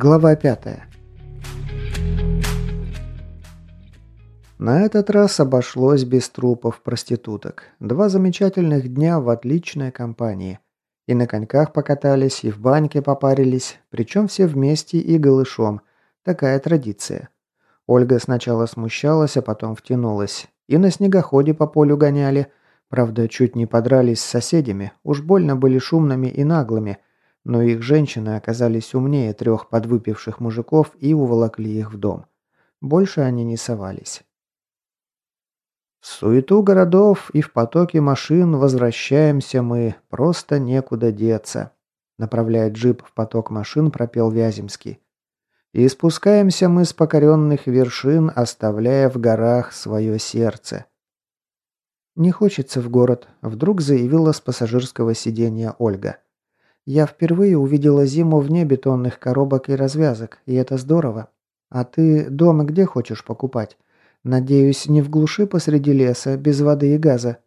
Глава пятая. На этот раз обошлось без трупов проституток. Два замечательных дня в отличной компании. И на коньках покатались, и в баньке попарились, причем все вместе и голышом. Такая традиция. Ольга сначала смущалась, а потом втянулась. И на снегоходе по полю гоняли. Правда, чуть не подрались с соседями, уж больно были шумными и наглыми – но их женщины оказались умнее трех подвыпивших мужиков и уволокли их в дом. Больше они не совались. В суету городов и в потоке машин возвращаемся мы, просто некуда деться. Направляя джип в поток машин, пропел Вяземский. И спускаемся мы с покоренных вершин, оставляя в горах свое сердце. «Не хочется в город», — вдруг заявила с пассажирского сиденья Ольга. Я впервые увидела зиму вне бетонных коробок и развязок, и это здорово. А ты дома где хочешь покупать? Надеюсь, не в глуши посреди леса, без воды и газа.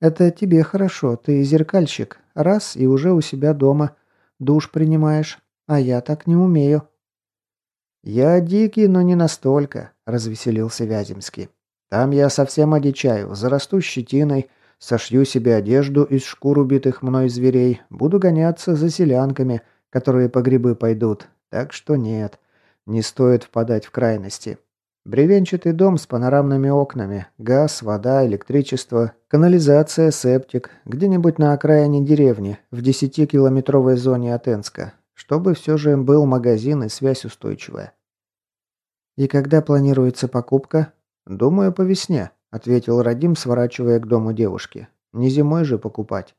Это тебе хорошо, ты зеркальщик. Раз и уже у себя дома. Душ принимаешь. А я так не умею. Я дикий, но не настолько, развеселился Вяземский. Там я совсем одичаю, зарасту щетиной, Сошью себе одежду из шкур убитых мной зверей, буду гоняться за селянками, которые по грибы пойдут. Так что нет, не стоит впадать в крайности. Бревенчатый дом с панорамными окнами, газ, вода, электричество, канализация, септик, где-нибудь на окраине деревни, в 10-километровой зоне от Энска, чтобы все же был магазин и связь устойчивая. И когда планируется покупка? Думаю, по весне ответил Радим, сворачивая к дому девушки. Не зимой же покупать.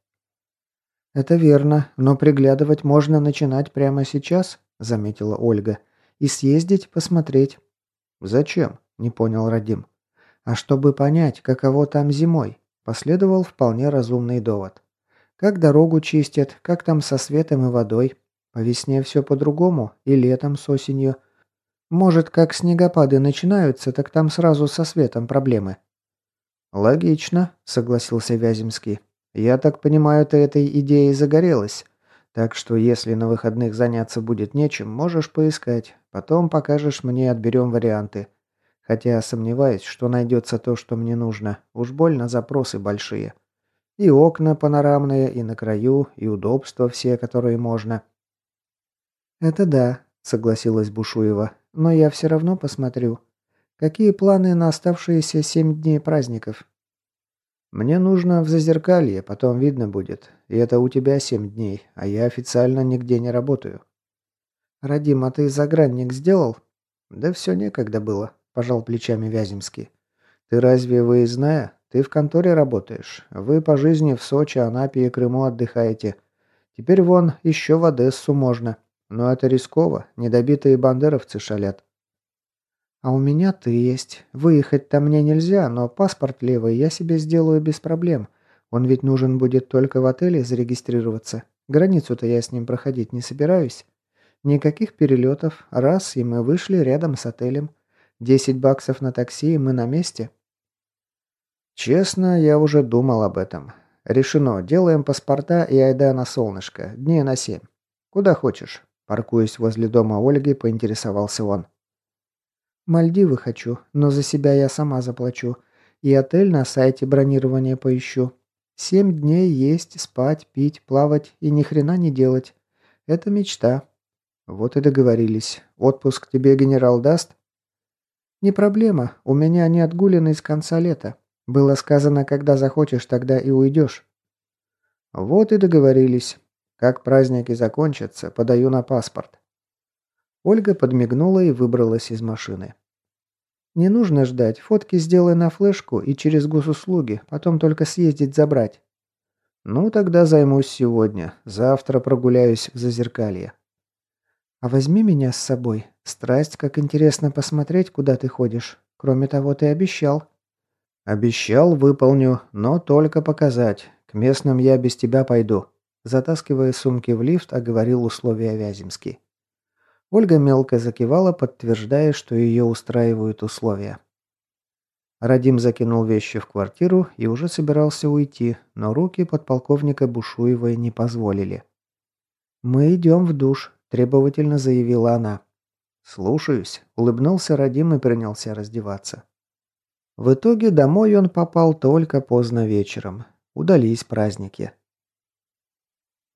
Это верно, но приглядывать можно начинать прямо сейчас, заметила Ольга. И съездить посмотреть. Зачем? не понял Радим. А чтобы понять, каково там зимой, последовал вполне разумный довод. Как дорогу чистят, как там со светом и водой. По весне все по-другому, и летом с осенью. Может, как снегопады начинаются, так там сразу со светом проблемы. «Логично», — согласился Вяземский. «Я так понимаю, ты этой идеей загорелась. Так что если на выходных заняться будет нечем, можешь поискать. Потом покажешь мне, отберем варианты. Хотя сомневаюсь, что найдется то, что мне нужно. Уж больно запросы большие. И окна панорамные, и на краю, и удобства все, которые можно». «Это да», — согласилась Бушуева. «Но я все равно посмотрю. Какие планы на оставшиеся семь дней праздников? Мне нужно в Зазеркалье, потом видно будет. И это у тебя семь дней, а я официально нигде не работаю. Радим, а ты загранник сделал? Да все некогда было, пожал плечами Вяземский. Ты разве выездная? Ты в конторе работаешь. Вы по жизни в Сочи, Анапе и Крыму отдыхаете. Теперь вон еще в Одессу можно. Но это рисково, недобитые бандеровцы шалят. А у меня ты есть. Выехать-то мне нельзя, но паспорт левый я себе сделаю без проблем. Он ведь нужен будет только в отеле зарегистрироваться. Границу-то я с ним проходить не собираюсь. Никаких перелетов. Раз, и мы вышли рядом с отелем. Десять баксов на такси, и мы на месте. Честно, я уже думал об этом. Решено. Делаем паспорта и айда на солнышко. Дней на семь. Куда хочешь. Паркуясь возле дома Ольги, поинтересовался он. Мальдивы хочу, но за себя я сама заплачу. И отель на сайте бронирования поищу. Семь дней есть, спать, пить, плавать и ни хрена не делать. Это мечта. Вот и договорились. Отпуск тебе генерал даст? Не проблема. У меня не отгуленный с конца лета. Было сказано, когда захочешь, тогда и уйдешь. Вот и договорились. Как праздники закончатся, подаю на паспорт. Ольга подмигнула и выбралась из машины. «Не нужно ждать. Фотки сделай на флешку и через госуслуги. Потом только съездить забрать». «Ну, тогда займусь сегодня. Завтра прогуляюсь в Зазеркалье». «А возьми меня с собой. Страсть, как интересно посмотреть, куда ты ходишь. Кроме того, ты обещал». «Обещал, выполню, но только показать. К местным я без тебя пойду». Затаскивая сумки в лифт, оговорил условия Вяземский. Ольга мелко закивала, подтверждая, что ее устраивают условия. Радим закинул вещи в квартиру и уже собирался уйти, но руки подполковника Бушуевой не позволили. «Мы идем в душ», – требовательно заявила она. «Слушаюсь», – улыбнулся Радим и принялся раздеваться. В итоге домой он попал только поздно вечером. Удались праздники.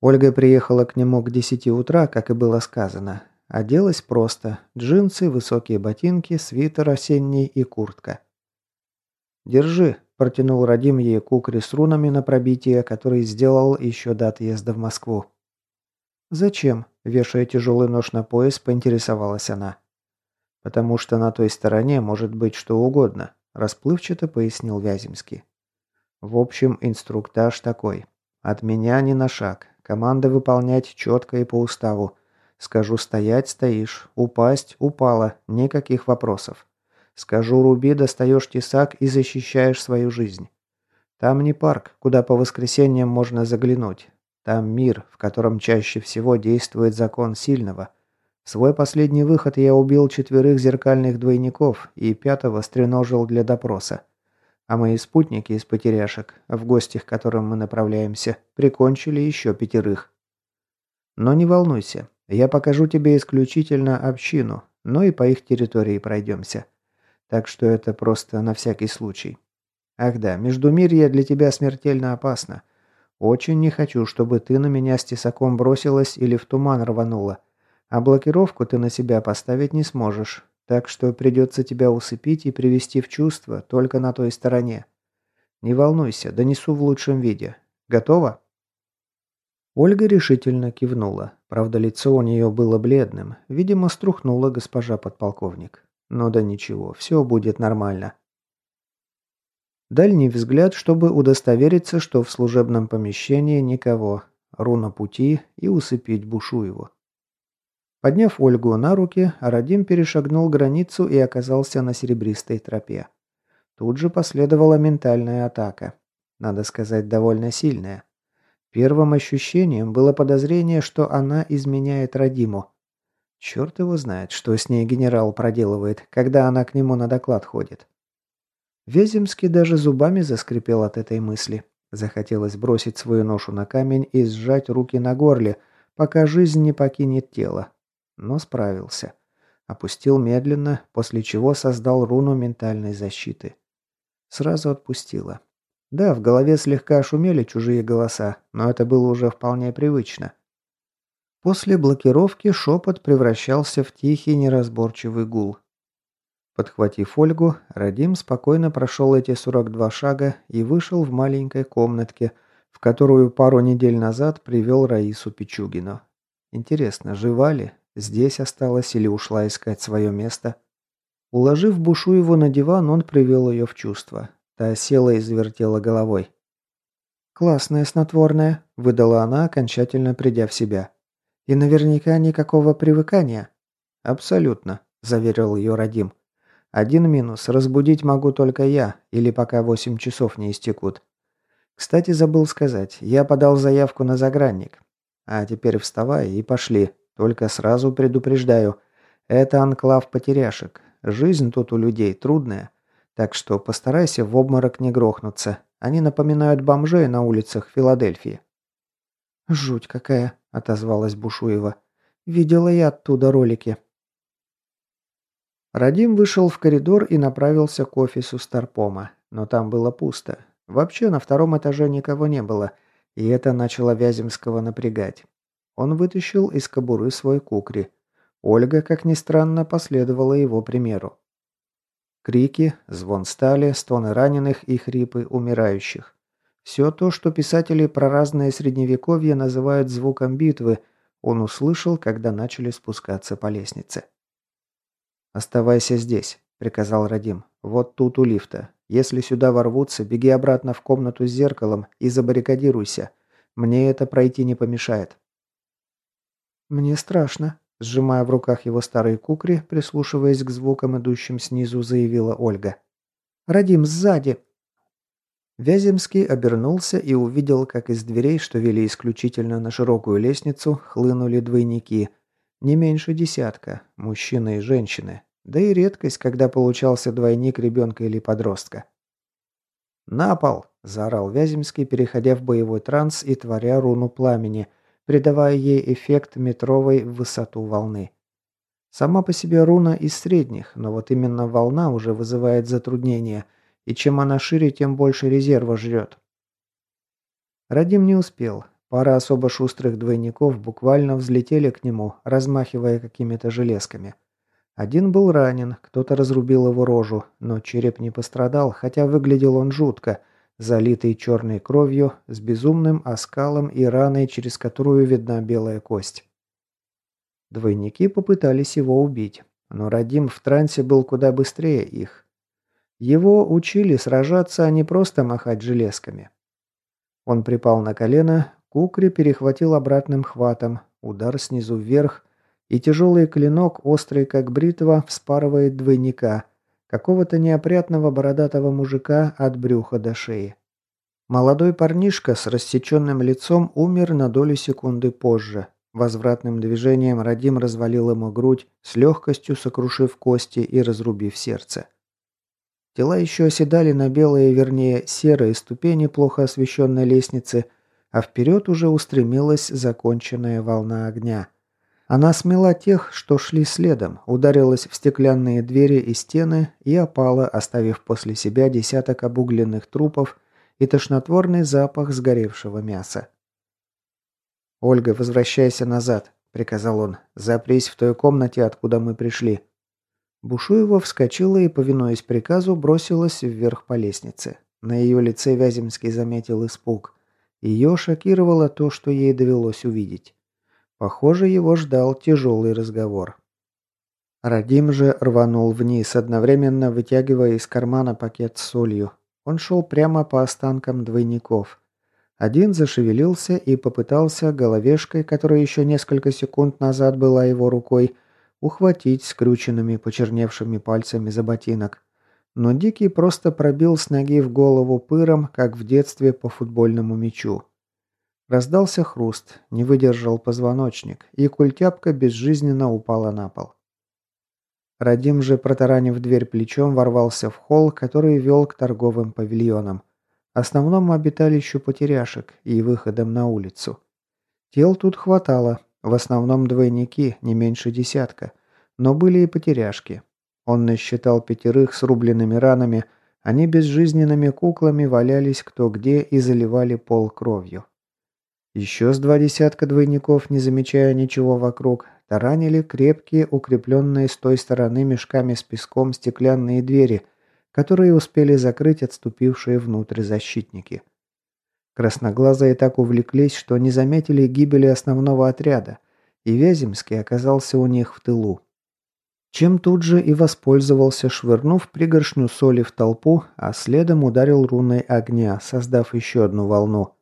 Ольга приехала к нему к десяти утра, как и было сказано. Оделась просто. Джинсы, высокие ботинки, свитер осенний и куртка. «Держи», – протянул Радим ей кукри с рунами на пробитие, который сделал еще до отъезда в Москву. «Зачем?» – вешая тяжелый нож на пояс, поинтересовалась она. «Потому что на той стороне может быть что угодно», – расплывчато пояснил Вяземский. «В общем, инструктаж такой. От меня ни на шаг. Команда выполнять четко и по уставу. Скажу стоять – стоишь. Упасть – упала. Никаких вопросов. Скажу руби – достаешь тесак и защищаешь свою жизнь. Там не парк, куда по воскресеньям можно заглянуть. Там мир, в котором чаще всего действует закон сильного. Свой последний выход я убил четверых зеркальных двойников и пятого стреножил для допроса. А мои спутники из потеряшек, в гости к которым мы направляемся, прикончили еще пятерых. Но не волнуйся, я покажу тебе исключительно общину, но и по их территории пройдемся. Так что это просто на всякий случай. Ах да, Междумирье для тебя смертельно опасно. Очень не хочу, чтобы ты на меня с тесаком бросилась или в туман рванула. А блокировку ты на себя поставить не сможешь. Так что придется тебя усыпить и привести в чувство только на той стороне. Не волнуйся, донесу в лучшем виде. Готова?» Ольга решительно кивнула. Правда, лицо у нее было бледным. Видимо, струхнула госпожа подполковник. Ну да ничего, все будет нормально. Дальний взгляд, чтобы удостовериться, что в служебном помещении никого. Руна пути и усыпить Бушуеву. Подняв Ольгу на руки, Радим перешагнул границу и оказался на серебристой тропе. Тут же последовала ментальная атака. Надо сказать, довольно сильная. Первым ощущением было подозрение, что она изменяет Радиму. Черт его знает, что с ней генерал проделывает, когда она к нему на доклад ходит. Вяземский даже зубами заскрипел от этой мысли. Захотелось бросить свою ношу на камень и сжать руки на горле, пока жизнь не покинет тело. Но справился. Опустил медленно, после чего создал руну ментальной защиты. Сразу отпустила. Да, в голове слегка шумели чужие голоса, но это было уже вполне привычно. После блокировки шепот превращался в тихий неразборчивый гул. Подхватив Ольгу, Радим спокойно прошел эти 42 шага и вышел в маленькой комнатке, в которую пару недель назад привел Раису Пичугину. Интересно, жива ли? Здесь осталась или ушла искать свое место? Уложив Бушуеву на диван, он привел ее в чувство. Та села и завертела головой. «Классное снотворное», – выдала она, окончательно придя в себя. «И наверняка никакого привыкания». «Абсолютно», – заверил ее Радим. Один минус. Разбудить могу только я, или пока восемь часов не истекут. Кстати, забыл сказать. Я подал заявку на загранник. А теперь вставай и пошли. Только сразу предупреждаю. Это анклав потеряшек. Жизнь тут у людей трудная. Так что постарайся в обморок не грохнуться. Они напоминают бомжей на улицах Филадельфии. «Жуть какая», — отозвалась Бушуева. «Видела я оттуда ролики». Радим вышел в коридор и направился к офису Старпома, но там было пусто. Вообще на втором этаже никого не было, и это начало Вяземского напрягать. Он вытащил из кобуры свой кукри. Ольга, как ни странно, последовала его примеру. Крики, звон стали, стоны раненых и хрипы умирающих. Все то, что писатели про разные средневековья называют звуком битвы, он услышал, когда начали спускаться по лестнице. «Оставайся здесь», – приказал Радим. «Вот тут у лифта. Если сюда ворвутся, беги обратно в комнату с зеркалом и забаррикадируйся. Мне это пройти не помешает». «Мне страшно», – сжимая в руках его старые кукри, прислушиваясь к звукам, идущим снизу, заявила Ольга. «Радим, сзади!» Вяземский обернулся и увидел, как из дверей, что вели исключительно на широкую лестницу, хлынули двойники – не меньше десятка, мужчины и женщины. Да и редкость, когда получался двойник ребенка или подростка. «На пол!» – заорал Вяземский, переходя в боевой транс и творя руну пламени, придавая ей эффект метровой в высоту волны. Сама по себе руна из средних, но вот именно волна уже вызывает затруднения, и чем она шире, тем больше резерва жрет. Радим не успел. Пара особо шустрых двойников буквально взлетели к нему, размахивая какими-то железками. Один был ранен, кто-то разрубил его рожу, но череп не пострадал, хотя выглядел он жутко, залитый черной кровью, с безумным оскалом и раной, через которую видна белая кость. Двойники попытались его убить, но Радим в трансе был куда быстрее их. Его учили сражаться, а не просто махать железками. Он припал на колено, Кукри перехватил обратным хватом, удар снизу вверх, и тяжелый клинок, острый как бритва, вспарывает двойника, какого-то неопрятного бородатого мужика от брюха до шеи. Молодой парнишка с рассеченным лицом умер на долю секунды позже, Возвратным движением Радим развалил ему грудь, с легкостью сокрушив кости и разрубив сердце. Тела еще оседали на белые, вернее, серые ступени плохо освещенной лестницы, а вперед уже устремилась законченная волна огня. Она смела тех, что шли следом, ударилась в стеклянные двери и стены и опала, оставив после себя десяток обугленных трупов и тошнотворный запах сгоревшего мяса. «Ольга, возвращайся назад», – приказал он. «Запрись в той комнате, откуда мы пришли». Бушуева вскочила и, повинуясь приказу, бросилась вверх по лестнице. На ее лице Вяземский заметил испуг. Ее шокировало то, что ей довелось увидеть. Похоже, его ждал тяжелый разговор. Радим же рванул вниз, одновременно вытягивая из кармана пакет с солью. Он шел прямо по останкам двойников. Один зашевелился и попытался головешкой, которая еще несколько секунд назад была его рукой, ухватить скрюченными почерневшими пальцами за ботинок. Но Дикий просто пробил с ноги в голову пыром, как в детстве по футбольному мячу. Раздался хруст, не выдержал позвоночник, и культяпка безжизненно упала на пол. Радим же, протаранив дверь плечом, ворвался в холл, который вел к торговым павильонам основному обиталищу потеряшек и выходом на улицу. Тел тут хватало, в основном двойники, не меньше десятка, но были и потеряшки. Он насчитал пятерых с рубленными ранами, они безжизненными куклами валялись кто где и заливали пол кровью. Еще с два десятка двойников, не замечая ничего вокруг, таранили крепкие, укрепленные с той стороны мешками с песком стеклянные двери, которые успели закрыть отступившие внутрь защитники. Красноглазые так увлеклись, что не заметили гибели основного отряда, и Вяземский оказался у них в тылу. Чем тут же и воспользовался, швырнув пригоршню соли в толпу, а следом ударил руной огня, создав еще одну волну.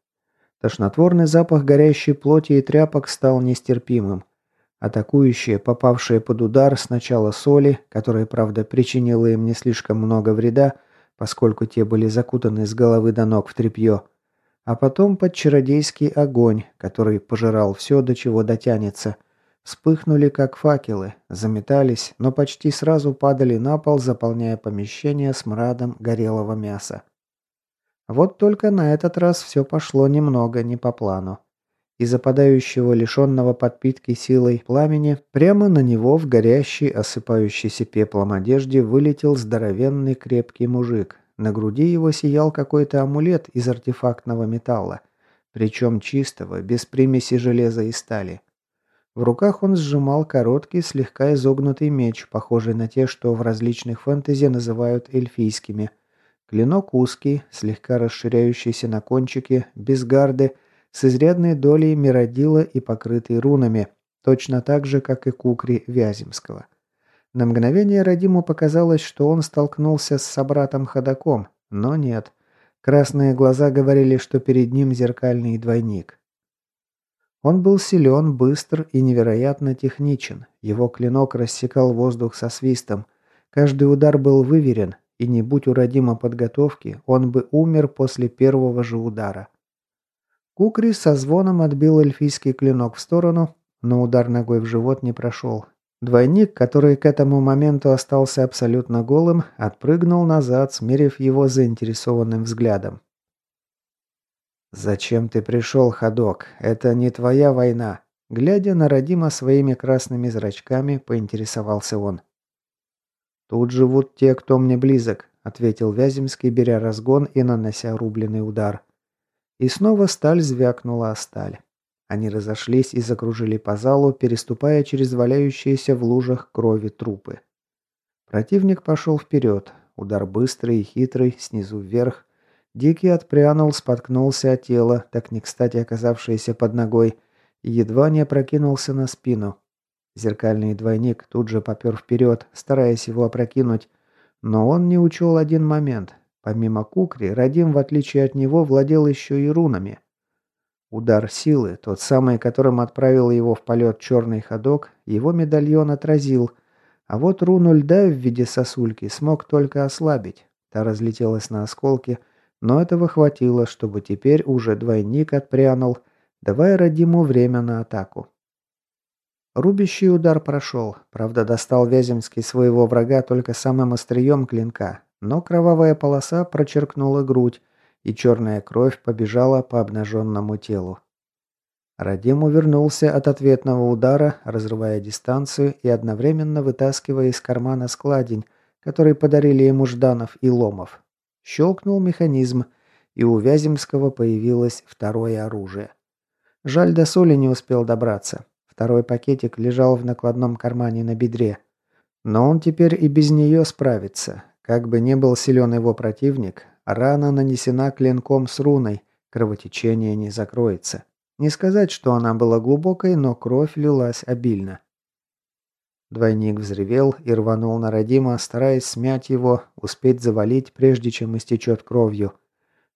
Тошнотворный запах горящей плоти и тряпок стал нестерпимым. Атакующие, попавшие под удар сначала соли, которая, правда, причинила им не слишком много вреда, поскольку те были закутаны с головы до ног в тряпье, а потом под чародейский огонь, который пожирал все, до чего дотянется, вспыхнули как факелы, заметались, но почти сразу падали на пол, заполняя помещение смрадом горелого мяса. Вот только на этот раз все пошло немного не по плану. Из западающего, лишенного подпитки силой пламени, прямо на него в горящей, осыпающейся пеплом одежде вылетел здоровенный крепкий мужик. На груди его сиял какой-то амулет из артефактного металла, причем чистого, без примеси железа и стали. В руках он сжимал короткий, слегка изогнутый меч, похожий на те, что в различных фэнтези называют эльфийскими. Клинок узкий, слегка расширяющийся на кончике, без гарды – с изрядной долей миродила и покрытый рунами, точно так же, как и кукри Вяземского. На мгновение Радиму показалось, что он столкнулся с собратом-ходаком, но нет. Красные глаза говорили, что перед ним зеркальный двойник. Он был силен, быстр и невероятно техничен. Его клинок рассекал воздух со свистом. Каждый удар был выверен, и не будь у Радима подготовки, он бы умер после первого же удара. Кукри со звоном отбил эльфийский клинок в сторону, но удар ногой в живот не прошел. Двойник, который к этому моменту остался абсолютно голым, отпрыгнул назад, смерив его заинтересованным взглядом. «Зачем ты пришел, ходок? Это не твоя война», Глядя на Родима своими красными зрачками, поинтересовался он. «Тут живут те, кто мне близок», — ответил Вяземский, беря разгон и нанося рубленый удар. И снова сталь звякнула о сталь. Они разошлись и закружили по залу, переступая через валяющиеся в лужах крови трупы. Противник пошел вперед. Удар быстрый и хитрый, снизу вверх. Дикий отпрянул, споткнулся от тела, так не кстати оказавшееся под ногой, и едва не опрокинулся на спину. Зеркальный двойник тут же попер вперед, стараясь его опрокинуть, но он не учел один момент. Помимо кукри, Радим, в отличие от него, владел еще и рунами. Удар силы, тот самый, которым отправил его в полет черный ходок, его медальон отразил, а вот руну льда в виде сосульки смог только ослабить. Та разлетелась на осколки, но этого хватило, чтобы теперь уже двойник отпрянул, давая Радиму время на атаку. Рубящий удар прошел, правда достал Вяземский своего врага только самым острием клинка, но кровавая полоса прочеркнула грудь, и черная кровь побежала по обнаженному телу. Радим увернулся от ответного удара, разрывая дистанцию и одновременно вытаскивая из кармана складень, который подарили ему Жданов и Ломов. Щелкнул механизм, и у Вяземского появилось второе оружие. Жаль, до соли не успел добраться. Второй пакетик лежал в накладном кармане на бедре. Но он теперь и без нее справится. Как бы ни был силен его противник, рана нанесена клинком с руной, кровотечение не закроется. Не сказать, что она была глубокой, но кровь лилась обильно. Двойник взревел и рванул на Родима, стараясь смять его, успеть завалить, прежде чем истечет кровью.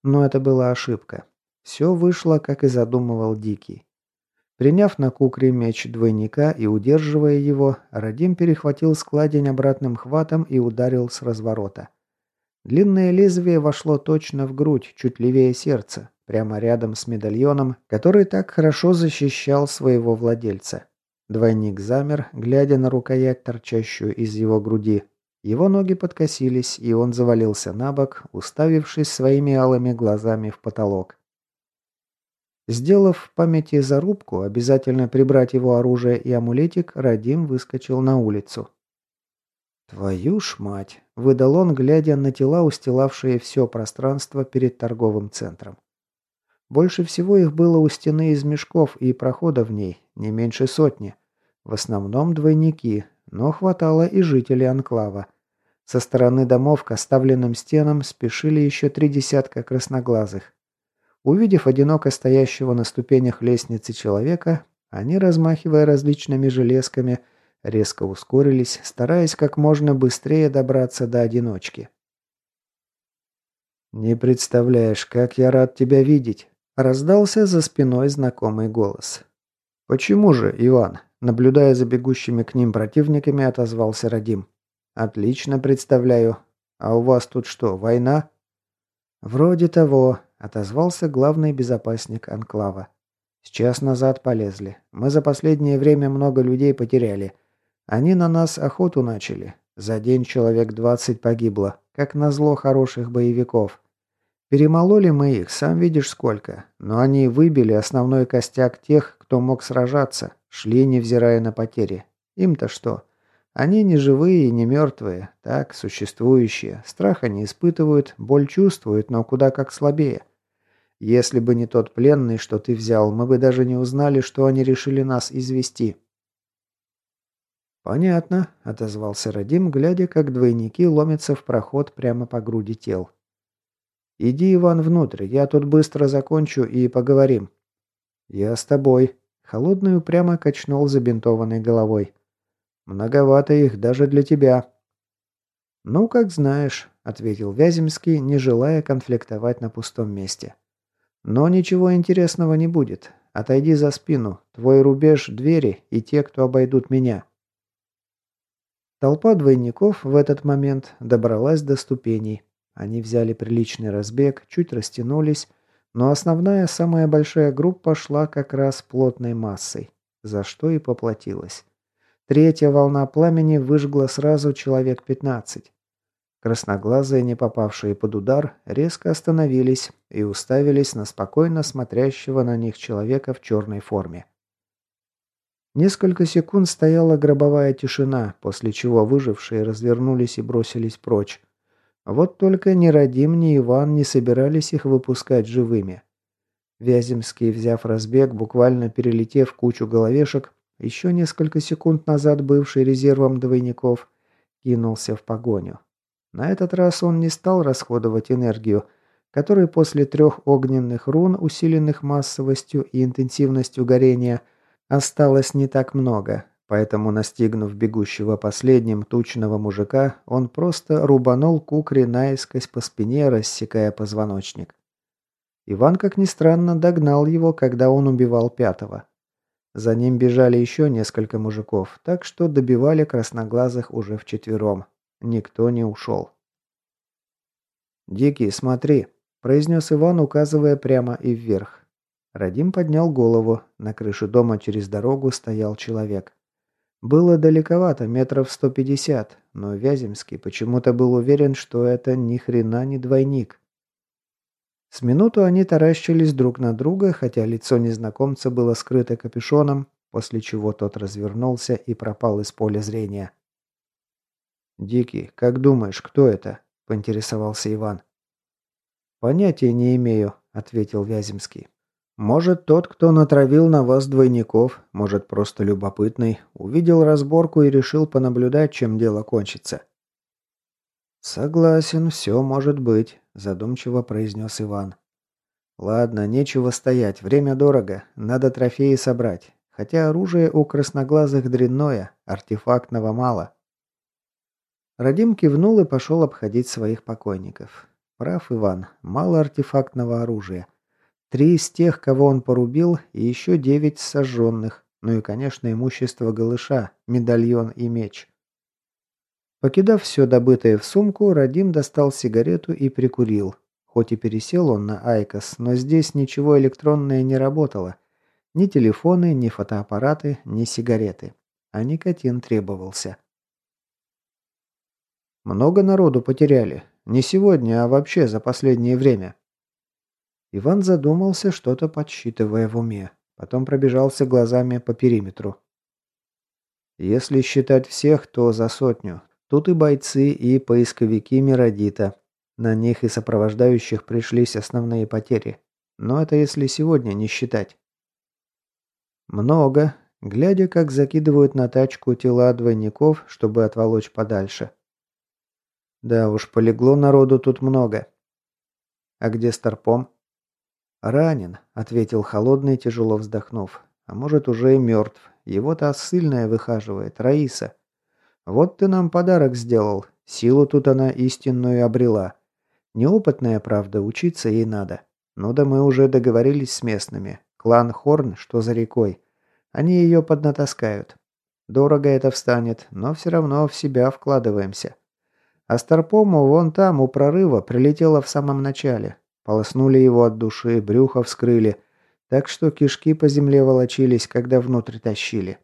Но это была ошибка. Все вышло, как и задумывал Дикий. Приняв на кукре меч двойника и удерживая его, Радим перехватил складень обратным хватом и ударил с разворота. Длинное лезвие вошло точно в грудь, чуть левее сердца, прямо рядом с медальоном, который так хорошо защищал своего владельца. Двойник замер, глядя на рукоять, торчащую из его груди. Его ноги подкосились, и он завалился на бок, уставившись своими алыми глазами в потолок. Сделав в памяти зарубку, обязательно прибрать его оружие и амулетик, Радим выскочил на улицу. «Твою ж мать!» – выдал он, глядя на тела, устилавшие все пространство перед торговым центром. Больше всего их было у стены из мешков и прохода в ней, не меньше сотни. В основном двойники, но хватало и жителей анклава. Со стороны домов к оставленным стенам спешили еще три десятка красноглазых. Увидев одиноко стоящего на ступенях лестницы человека, они, размахивая различными железками, резко ускорились, стараясь как можно быстрее добраться до одиночки. «Не представляешь, как я рад тебя видеть!» – раздался за спиной знакомый голос. «Почему же, Иван?» – наблюдая за бегущими к ним противниками, отозвался Радим. «Отлично представляю. А у вас тут что, война?» «Вроде того», Отозвался главный безопасник Анклава. Сейчас назад полезли. Мы за последнее время много людей потеряли. Они на нас охоту начали. За день человек двадцать погибло. Как назло хороших боевиков. Перемололи мы их, сам видишь сколько. Но они выбили основной костяк тех, кто мог сражаться. Шли, невзирая на потери. Им-то что? Они не живые и не мертвые. Так, существующие. Страха не испытывают, боль чувствуют, но куда как слабее. Если бы не тот пленный, что ты взял, мы бы даже не узнали, что они решили нас извести». «Понятно», — отозвался Радим, глядя, как двойники ломятся в проход прямо по груди тел. «Иди, Иван, внутрь, я тут быстро закончу и поговорим». «Я с тобой», — холодный упрямо качнул забинтованной головой. «Многовато их даже для тебя». «Ну, как знаешь», — ответил Вяземский, не желая конфликтовать на пустом месте. Но ничего интересного не будет. Отойди за спину. Твой рубеж – двери и те, кто обойдут меня. Толпа двойников в этот момент добралась до ступеней. Они взяли приличный разбег, чуть растянулись, но основная, самая большая группа шла как раз плотной массой, за что и поплатилась. Третья волна пламени выжгла сразу человек 15. Красноглазые, не попавшие под удар, резко остановились и уставились на спокойно смотрящего на них человека в черной форме. Несколько секунд стояла гробовая тишина, после чего выжившие развернулись и бросились прочь. Вот только ни Радим, ни Иван не собирались их выпускать живыми. Вяземский, взяв разбег, буквально перелетев кучу головешек, еще несколько секунд назад бывший резервом двойников, кинулся в погоню. На этот раз он не стал расходовать энергию, которой после трех огненных рун, усиленных массовостью и интенсивностью горения, осталось не так много, Поэтому, настигнув бегущего последним тучного мужика, он просто рубанул кукри наискось по спине, рассекая позвоночник. Иван, как ни странно, догнал его, когда он убивал пятого. За ним бежали еще несколько мужиков, так что добивали красноглазых уже вчетвером. Никто не ушел. «Дикий, смотри», – произнес Иван, указывая прямо и вверх. Радим поднял голову. На крыше дома через дорогу стоял человек. Было далековато, метров 150, но Вяземский почему-то был уверен, что это ни хрена не двойник. С минуту они таращились друг на друга, хотя лицо незнакомца было скрыто капюшоном, после чего тот развернулся и пропал из поля зрения. «Дикий, как думаешь, кто это?» – поинтересовался Иван. «Понятия не имею», – ответил Вяземский. Может, тот, кто натравил на вас двойников, может, просто любопытный, увидел разборку и решил понаблюдать, чем дело кончится. Согласен, все может быть, задумчиво произнес Иван. Ладно, нечего стоять, время дорого, надо трофеи собрать. Хотя оружие у красноглазых дрянное, артефактного мало. Радим кивнул и пошел обходить своих покойников. Прав Иван, мало артефактного оружия. Три из тех, кого он порубил, и еще девять сожженных. Ну и, конечно, имущество голыша, медальон и меч. Покидав все добытое в сумку, Радим достал сигарету и прикурил. Хоть и пересел он на IQOS, но здесь ничего электронное не работало. Ни телефоны, ни фотоаппараты, ни сигареты. А никотин требовался. Много народу потеряли. Не сегодня, а вообще за последнее время. Иван задумался, что-то подсчитывая в уме. Потом пробежался глазами по периметру. Если считать всех, то за сотню. Тут и бойцы, и поисковики Миродита. На них и сопровождающих пришлись основные потери. Но это если сегодня не считать. Много, глядя, как закидывают на тачку тела двойников, чтобы отволочь подальше. Да уж, полегло народу тут много. А где Старпом? «Ранен», — ответил холодный, тяжело вздохнув. «А может, уже и мертв. Его-то ссыльная выхаживает, Раиса. Вот ты нам подарок сделал. Силу тут она истинную обрела. Неопытная, правда, учиться ей надо. Ну да мы уже договорились с местными. Клан Хорн, что за рекой. Они ее поднатаскают. Дорого это встанет, но все равно в себя вкладываемся. А Старпому вон там, у прорыва, прилетело в самом начале. Полоснули его от души, брюхо вскрыли, так что кишки по земле волочились, когда внутрь тащили.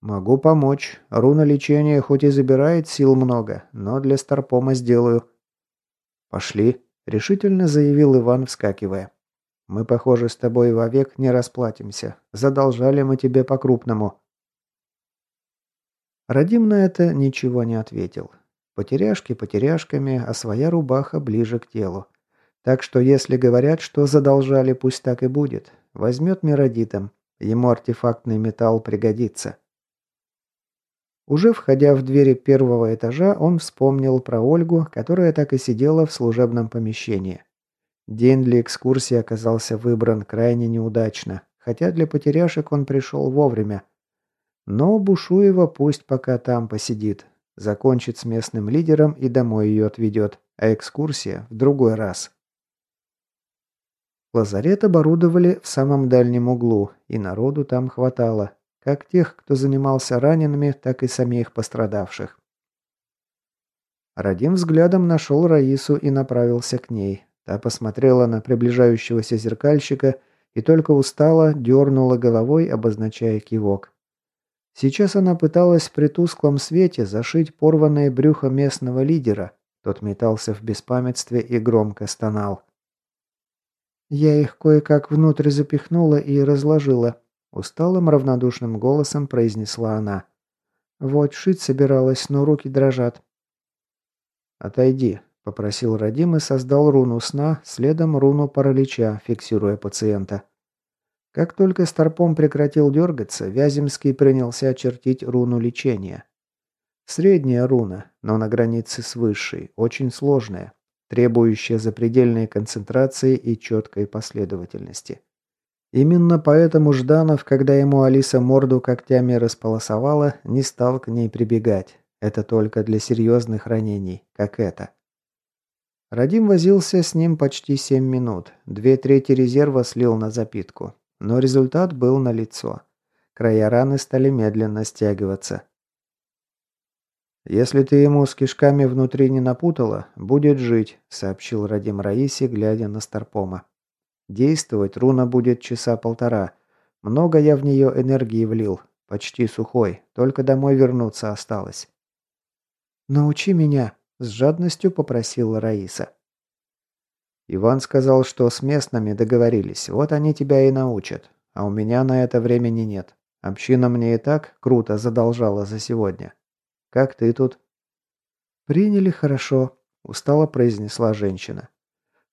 «Могу помочь. Руна лечения хоть и забирает сил много, но для Старпома сделаю». «Пошли», — решительно заявил Иван, вскакивая. «Мы, похоже, с тобой вовек не расплатимся. Задолжали мы тебе по-крупному». Радим на это ничего не ответил. Потеряшки потеряшками, а своя рубаха ближе к телу. Так что если говорят, что задолжали, пусть так и будет. Возьмет Миродитом. Ему артефактный металл пригодится. Уже входя в двери первого этажа, он вспомнил про Ольгу, которая так и сидела в служебном помещении. День для экскурсии оказался выбран крайне неудачно, хотя для потеряшек он пришел вовремя. Но Бушуева пусть пока там посидит, Закончит с местным лидером и домой ее отведет, а экскурсия в другой раз. Лазарет оборудовали в самом дальнем углу, и народу там хватало, как тех, кто занимался ранеными, так и самих пострадавших. Радим взглядом нашел Раису и направился к ней. Та посмотрела на приближающегося зеркальщика и только устала, дернула головой, обозначая кивок. Сейчас она пыталась при тусклом свете зашить порванное брюхо местного лидера. Тот метался в беспамятстве и громко стонал. «Я их кое-как внутрь запихнула и разложила», Усталым равнодушным голосом произнесла она. «Вот, шить собиралась, но руки дрожат». «Отойди», – попросил Радим и создал руну сна, следом руну паралича, фиксируя пациента. Как только Старпом прекратил дергаться, Вяземский принялся чертить руну лечения. Средняя руна, но на границе с высшей, очень сложная, требующая запредельной концентрации и четкой последовательности. Именно поэтому Жданов, когда ему Алиса морду когтями располосовала, не стал к ней прибегать. Это только для серьезных ранений, как это. Радим возился с ним почти семь минут. Две трети резерва слил на запитку. Но результат был налицо. Края раны стали медленно стягиваться. «Если ты ему с кишками внутри не напутала, будет жить», — сообщил Радим Раисе, глядя на Старпома. «Действовать руна будет часа полтора. Много я в нее энергии влил. Почти сухой. Только домой вернуться осталось». «Научи меня», — с жадностью попросила Раиса. «Иван сказал, что с местными договорились. Вот они тебя и научат. А у меня на это времени нет. Община мне и так круто задолжала за сегодня». Как ты тут?» «Приняли хорошо», – устало произнесла женщина.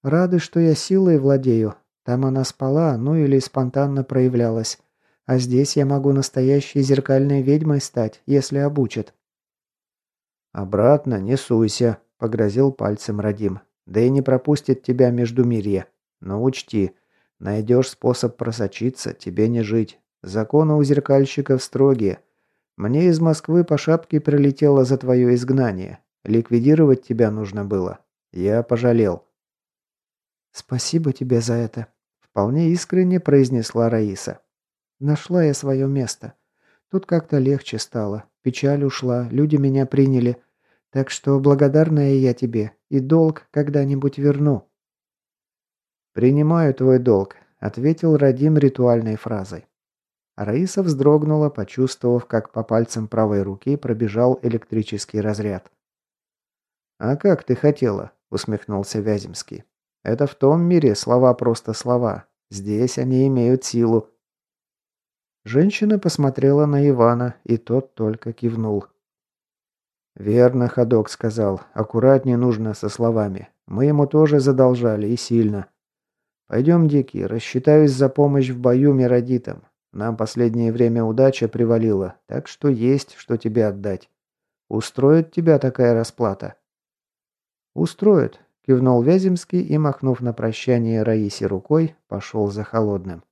«Рады, что я силой владею. Там она спала, ну или спонтанно проявлялась. А здесь я могу настоящей зеркальной ведьмой стать, если обучат». «Обратно не суйся», – погрозил пальцем Радим. «Да и не пропустит тебя между мирье. Но учти, найдешь способ просочиться, тебе не жить. Законы у зеркальщиков строгие. Мне из Москвы по шапке прилетело за твое изгнание. Ликвидировать тебя нужно было. Я пожалел». «Спасибо тебе за это», – вполне искренне произнесла Раиса. «Нашла я свое место. Тут как-то легче стало. Печаль ушла, люди меня приняли. Так что благодарная я тебе, и долг когда-нибудь верну». «Принимаю твой долг», – ответил Радим ритуальной фразой. Раиса вздрогнула, почувствовав, как по пальцам правой руки пробежал электрический разряд. «А как ты хотела?» – усмехнулся Вяземский. «Это в том мире слова просто слова. Здесь они имеют силу». Женщина посмотрела на Ивана, и тот только кивнул. «Верно, ходок сказал. Аккуратнее нужно со словами. Мы ему тоже задолжали, и сильно. Пойдем, Дикий, рассчитаюсь за помощь в бою миродитам. Нам последнее время удача привалила, так что есть, что тебе отдать. Устроит тебя такая расплата?» «Устроит», – кивнул Вяземский и, махнув на прощание Раисе рукой, пошел за холодным.